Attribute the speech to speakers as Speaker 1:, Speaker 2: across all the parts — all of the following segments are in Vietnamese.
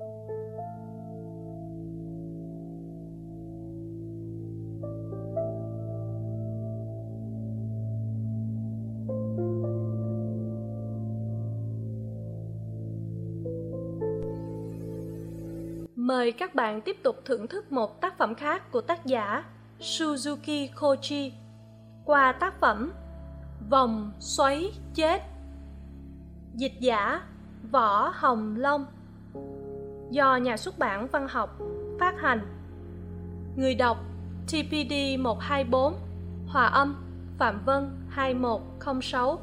Speaker 1: Mời các bạn tiếp tục thưởng thức một tác phẩm khác của tác giả Suzuki Koji qua tác phẩm Vòng xoáy chết, Dịch giả Võ Hồng Long. Do nhà xuất bản văn học phát hành Người đọc TPD 124 Hòa âm Phạm Vân 2106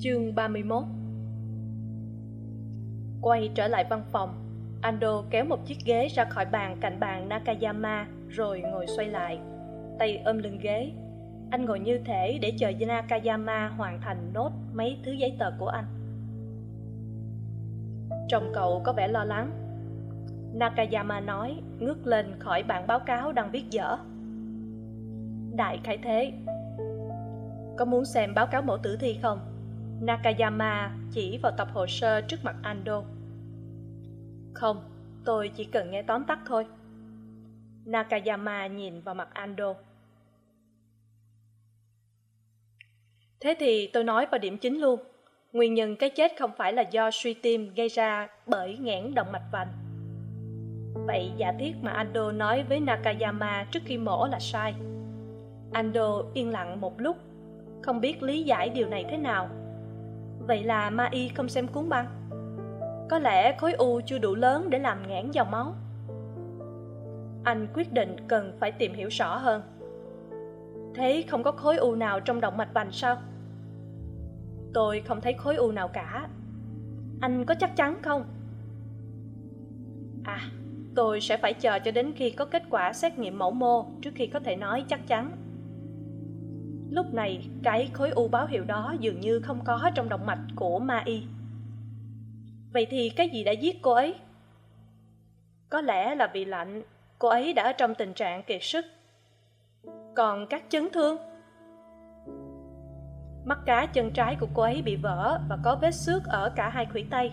Speaker 1: Chương 31 Quay trở lại văn phòng, Ando kéo một chiếc ghế ra khỏi bàn cạnh bàn Nakayama rồi ngồi xoay lại. Tay ôm lưng ghế. Anh ngồi như thể để chờ Nakayama hoàn thành nốt mấy thứ giấy tờ của anh. Trông cậu có vẻ lo lắng. Nakayama nói, ngước lên khỏi bản báo cáo đang viết dở. Đại khải thế. Có muốn xem báo cáo mẫu tử thi không? Nakayama chỉ vào tập hồ sơ trước mặt Ando. Không, tôi chỉ cần nghe tóm tắt thôi. Nakayama nhìn vào mặt Ando. Thế thì tôi nói vào điểm chính luôn. Nguyên nhân cái chết không phải là do suy tim gây ra bởi nghẽn động mạch vành. Vậy giả thiết mà Ando nói với Nakayama trước khi mổ là sai. Ando yên lặng một lúc, không biết lý giải điều này thế nào vậy là ma y không xem cuốn băng có lẽ khối u chưa đủ lớn để làm nghẽn dòng máu anh quyết định cần phải tìm hiểu rõ hơn thế không có khối u nào trong động mạch vành sao tôi không thấy khối u nào cả. Anh có chắc chắn không? À tôi sẽ phải chờ cho đến khi có kết quả xét nghiệm mẫu mô trước khi có thể nói chắc chắn. Lúc này, cái khối u báo hiệu đó dường như không có trong động mạch của ma y. Vậy thì cái gì đã giết cô ấy? Có lẽ là vì lạnh, cô ấy đã ở trong tình trạng kiệt sức. Còn các chấn thương? Mắt cá, chân trái của cô ấy bị vỡ và có vết xước ở cả hai khuỷu tay.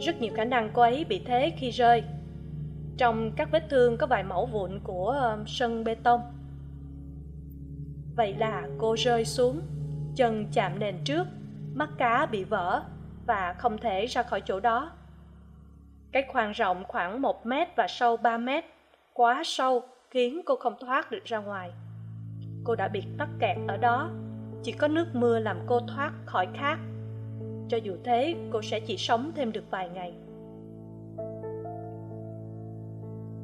Speaker 1: Rất nhiều khả năng cô ấy bị thế khi rơi. Trong các vết thương có vài mẫu vụn của um, sân bê tông. Vậy là cô rơi xuống, chân chạm nền trước, mắt cá bị vỡ và không thể ra khỏi chỗ đó. Cái khoang rộng khoảng một mét và sâu ba mét, quá sâu khiến cô không thoát được ra ngoài. Cô đã bị tắc kẹt ở đó chỉ có nước mưa làm cô thoát khỏi khát. Cho dù thế, cô sẽ chỉ sống thêm được vài ngày.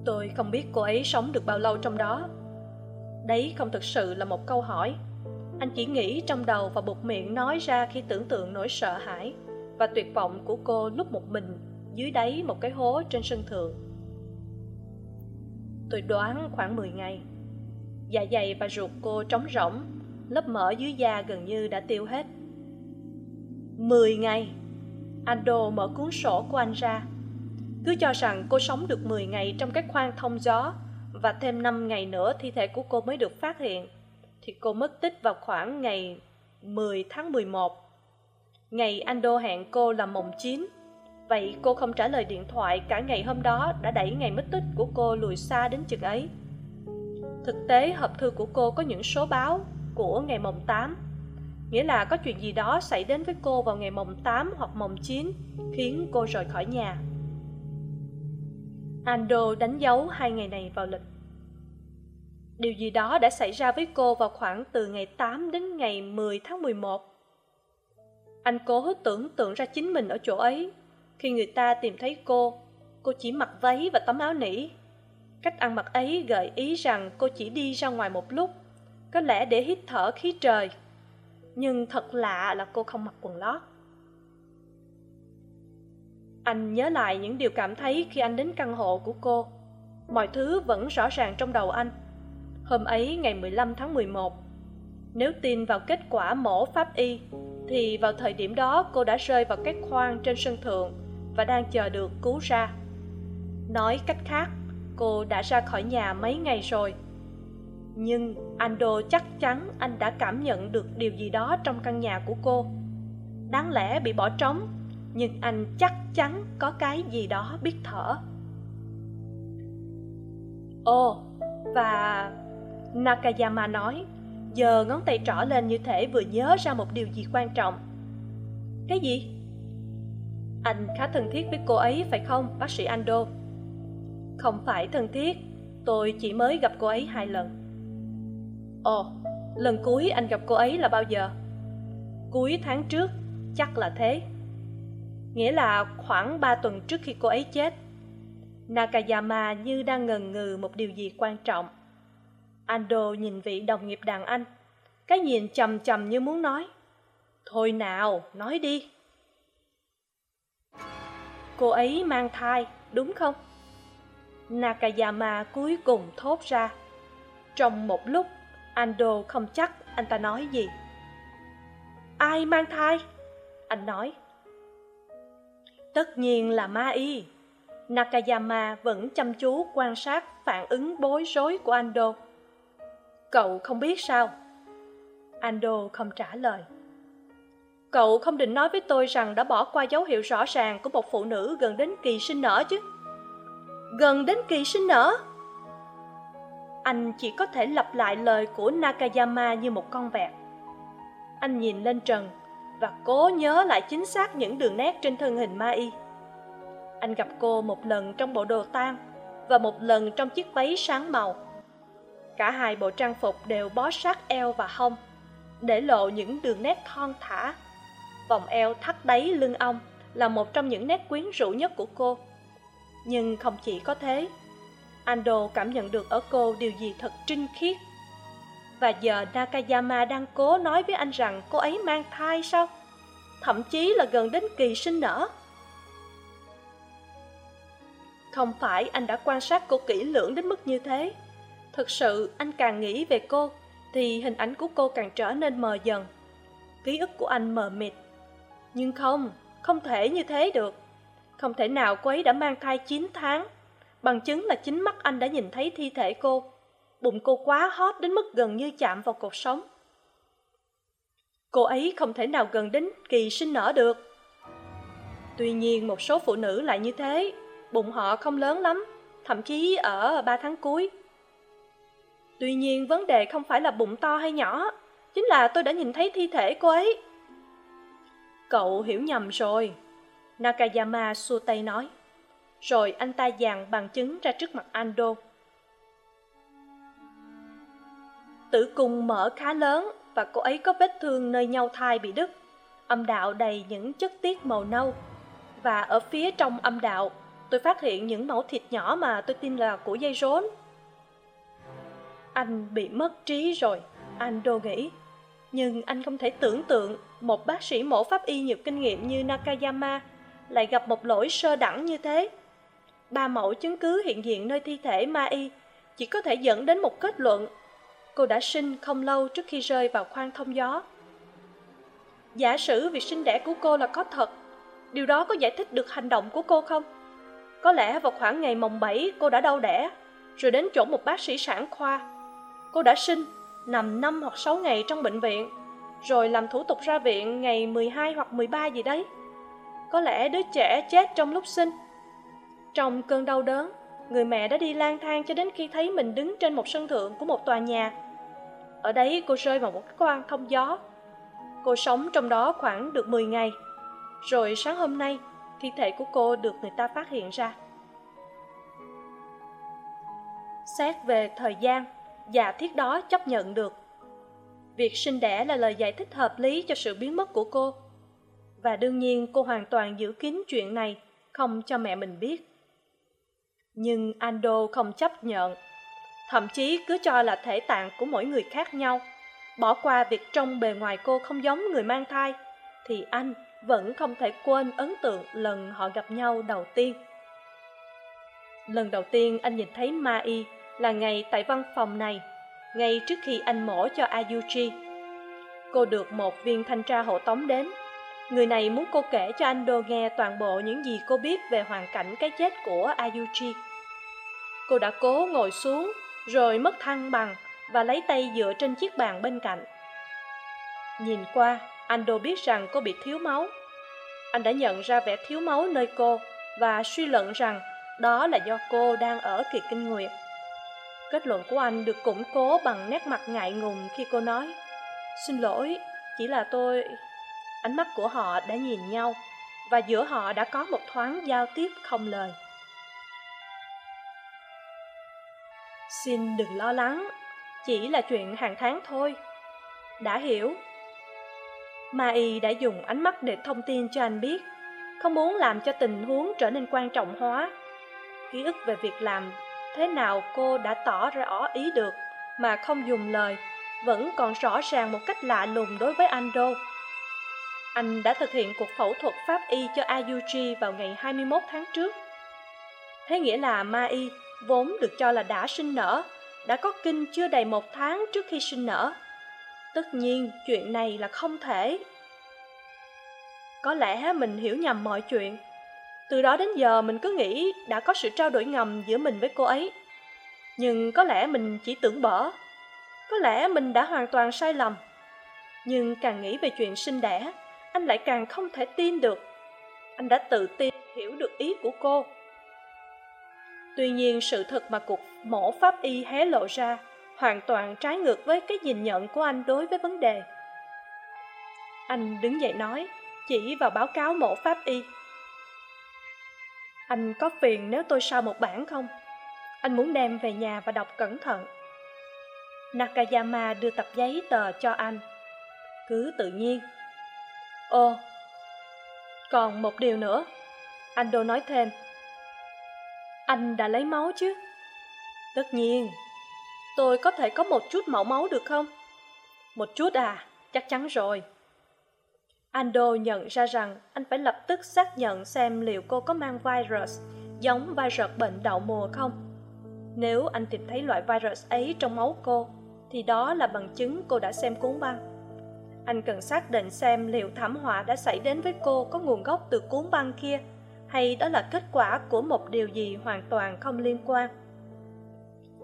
Speaker 1: Tôi không biết cô ấy sống được bao lâu trong đó. Đấy không thực sự là một câu hỏi. Anh chỉ nghĩ trong đầu và buộc miệng nói ra khi tưởng tượng nỗi sợ hãi và tuyệt vọng của cô lúc một mình dưới đáy một cái hố trên sân thượng. Tôi đoán khoảng mười ngày. Dạ dày và ruột cô trống rỗng lớp mỡ dưới da gần như đã tiêu hết mười ngày, Ando mở cuốn sổ của anh ra cứ cho rằng cô sống được mười ngày trong cái khoang thông gió và thêm năm ngày nữa thi thể của cô mới được phát hiện, thì cô mất tích vào khoảng ngày 10 tháng 11. Ngày anh Đô hẹn cô là mồng 9. Vậy cô không trả lời điện thoại cả ngày hôm đó đã đẩy ngày mất tích của cô lùi xa đến chừng ấy. Thực tế, hộp thư của cô có những số báo của ngày mồng 8. Nghĩa là có chuyện gì đó xảy đến với cô vào ngày mồng 8 hoặc mồng 9 khiến cô rời khỏi nhà. Ando đánh dấu hai ngày này vào lịch. Điều gì đó đã xảy ra với cô vào khoảng từ ngày 8 đến ngày 10 tháng 11. Anh cố tưởng tượng ra chính mình ở chỗ ấy. Khi người ta tìm thấy cô, cô chỉ mặc váy và tấm áo nỉ. Cách ăn mặc ấy gợi ý rằng cô chỉ đi ra ngoài một lúc, có lẽ để hít thở khí trời. Nhưng thật lạ là cô không mặc quần lót. Anh nhớ lại những điều cảm thấy khi anh đến căn hộ của cô. Mọi thứ vẫn rõ ràng trong đầu anh. Hôm ấy ngày 15 tháng 11, nếu tin vào kết quả mổ pháp y, thì vào thời điểm đó cô đã rơi vào cái khoang trên sân thượng và đang chờ được cứu ra. Nói cách khác, cô đã ra khỏi nhà mấy ngày rồi. Nhưng Ando chắc chắn anh đã cảm nhận được điều gì đó trong căn nhà của cô. đáng lẽ bị bỏ trống, nhưng anh chắc chắn có cái gì đó biết thở. Ồ, và nakayama nói, giờ ngón tay trỏ lên như thể vừa nhớ ra một điều gì quan trọng. Cái gì? Anh khá thân thiết với cô ấy, phải không, bác sĩ ando? Không phải thân thiết, tôi chỉ mới gặp cô ấy hai lần ồ, lần cuối anh gặp cô ấy là bao giờ? Cuối tháng trước, chắc là thế. Nghĩa là khoảng ba tuần trước khi cô ấy chết, nakayama như đang ngần ngừ một điều gì quan trọng. Ando nhìn vị đồng nghiệp đàn anh, cái nhìn chầm chầm như muốn nói, thôi nào, nói đi. Cô ấy mang thai, đúng không? Nakayama cuối cùng thốt ra, trong một lúc ando không chắc anh ta nói gì. Ai mang thai? Anh nói. Tất nhiên là ma y. Nakayama vẫn chăm chú quan sát phản ứng bối rối của ando. Cậu không biết sao? Ando không trả lời. Cậu không định nói với tôi rằng đã bỏ qua dấu hiệu rõ ràng của một phụ nữ gần đến kỳ sinh nở chứ? Gần đến kỳ sinh nở? Anh chỉ có thể lặp lại lời của nakayama như một con vẹt. Anh nhìn lên trần và cố nhớ lại chính xác những đường nét trên thân hình ma y. Anh gặp cô một lần trong bộ đồ tang và một lần trong chiếc váy sáng màu. Cả hai bộ trang phục đều bó sát eo và hông, để lộ những đường nét thon thả. Vòng eo thắt đáy lưng ong là một trong những nét quyến rũ nhất của cô. Nhưng không chỉ có thế ando cảm nhận được ở cô điều gì thật trinh khiết. Và giờ nakayama đang cố nói với anh rằng cô ấy mang thai sao? Thậm chí là gần đến kỳ sinh nở. Không phải anh đã quan sát cô kỹ lưỡng đến mức như thế. Thực sự, anh càng nghĩ về cô, thì hình ảnh của cô càng trở nên mờ dần. Ký ức của anh mờ mịt. Nhưng không không thể như thế được. Không thể nào cô ấy đã mang thai chín tháng bằng chứng là chính mắt anh đã nhìn thấy thi thể cô. Bụng cô quá hót đến mức gần như chạm vào cột sống. Cô ấy không thể nào gần đến kỳ sinh nở được. Tuy nhiên, một số phụ nữ lại như thế. Bụng họ không lớn lắm, thậm chí ở ba tháng cuối. Tuy nhiên, vấn đề không phải là bụng to hay nhỏ, chính là tôi đã nhìn thấy thi thể cô ấy. Cậu hiểu nhầm rồi, nakayama xua tay nói rồi anh ta dàn bằng chứng ra trước mặt ando. Tử cung mở khá lớn và cô ấy có vết thương nơi nhau thai bị đứt. Âm đạo đầy những chất tiết màu nâu. Và ở phía trong âm đạo, tôi phát hiện những mẫu thịt nhỏ mà tôi tin là của dây rốn. Anh bị mất trí rồi, ando nghĩ. Nhưng anh không thể tưởng tượng một bác sĩ mổ pháp y nhiều kinh nghiệm như nakayama lại gặp một lỗi sơ đẳng như thế ba mẫu chứng cứ hiện diện nơi thi thể ma y, chỉ có thể dẫn đến một kết luận. Cô đã sinh không lâu trước khi rơi vào khoang thông gió. Giả sử việc sinh đẻ của cô là có thật, điều đó có giải thích được hành động của cô không? Có lẽ vào khoảng ngày mồng bảy, cô đã đau đẻ, rồi đến chỗ một bác sĩ sản khoa. Cô đã sinh, nằm năm hoặc sáu ngày trong bệnh viện, rồi làm thủ tục ra viện ngày mười hai hoặc mười ba gì đấy. Có lẽ đứa trẻ chết trong lúc sinh trong cơn đau đớn, người mẹ đã đi lang thang cho đến khi thấy mình đứng trên một sân thượng của một tòa nhà. Ở đấy cô rơi vào một cái quan thông gió. Cô sống trong đó khoảng được mười ngày. Rồi sáng hôm nay, thi thể của cô được người ta phát hiện ra. Xét về thời gian giả thiết đó chấp nhận được. Việc sinh đẻ là lời giải thích hợp lý cho sự biến mất của cô. Và đương nhiên cô hoàn toàn giữ kín chuyện này, không cho mẹ mình biết nhưng ando không chấp nhận. Thậm chí cứ cho là thể tạng của mỗi người khác nhau. Bỏ qua việc trong bề ngoài cô không giống người mang thai, thì anh vẫn không thể quên ấn tượng lần họ gặp nhau đầu tiên. Lần đầu tiên anh nhìn thấy Mai là ngày tại văn phòng này, ngay trước khi anh mổ cho ayuji cô được một viên thanh tra hộ tống đến. Người này muốn cô kể cho anh đô nghe toàn bộ những gì cô biết về hoàn cảnh cái chết của ayuji cô đã cố ngồi xuống rồi mất thăng bằng và lấy tay dựa trên chiếc bàn bên cạnh nhìn qua anh đô biết rằng cô bị thiếu máu. Anh đã nhận ra vẻ thiếu máu nơi cô và suy luận rằng đó là do cô đang ở kỳ kinh nguyệt. Kết luận của anh được củng cố bằng nét mặt ngại ngùng khi cô nói Xin lỗi, chỉ là tôi... Ánh mắt của họ đã nhìn nhau và giữa họ đã có một thoáng giao tiếp không lời. Xin đừng lo lắng, chỉ là chuyện hàng tháng thôi. Đã hiểu. Mai đã dùng ánh mắt để thông tin cho anh biết, không muốn làm cho tình huống trở nên quan trọng hóa. Ký ức về việc làm thế nào cô đã tỏ rõ ý được mà không dùng lời, vẫn còn rõ ràng một cách lạ lùng đối với Ando. Anh đã thực hiện cuộc phẫu thuật pháp y cho Ayuji vào ngày 21 tháng trước. Thế nghĩa là Mai vốn được cho là đã sinh nở, đã có kinh chưa đầy một tháng trước khi sinh nở. Tất nhiên, chuyện này là không thể. Có lẽ mình hiểu nhầm mọi chuyện. Từ đó đến giờ mình cứ nghĩ đã có sự trao đổi ngầm giữa mình với cô ấy. Nhưng có lẽ mình chỉ tưởng bở. Có lẽ mình đã hoàn toàn sai lầm. Nhưng càng nghĩ về chuyện sinh đẻ, anh lại càng không thể tin được. Anh đã tự tin hiểu được ý của cô. Tuy nhiên sự thật mà cuộc mổ pháp y hé lộ ra hoàn toàn trái ngược với cái nhìn nhận của anh đối với vấn đề. Anh đứng dậy nói, chỉ vào báo cáo mổ pháp y. Anh có phiền nếu tôi sao một bản không? Anh muốn đem về nhà và đọc cẩn thận. Nakayama đưa tập giấy tờ cho anh. Cứ tự nhiên. Ồ, còn một điều nữa. Ando nói thêm. Anh đã lấy máu chứ? Tất nhiên. Tôi có thể có một chút mẫu máu được không? Một chút à, chắc chắn rồi. Ando nhận ra rằng anh phải lập tức xác nhận xem liệu cô có mang virus giống virus bệnh đậu mùa không. Nếu anh tìm thấy loại virus ấy trong máu cô, thì đó là bằng chứng cô đã xem cuốn băng. Anh cần xác định xem liệu thảm họa đã xảy đến với cô có nguồn gốc từ cuốn băng kia, hay đó là kết quả của một điều gì hoàn toàn không liên quan.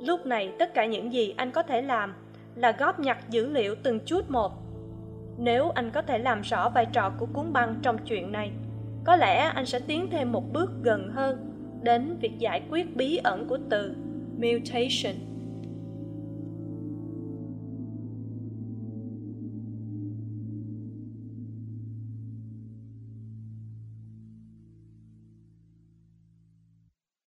Speaker 1: Lúc này tất cả những gì anh có thể làm là góp nhặt dữ liệu từng chút một nếu anh có thể làm rõ vai trò của cuốn băng trong chuyện này, có lẽ anh sẽ tiến thêm một bước gần hơn đến việc giải quyết bí ẩn của từ mutation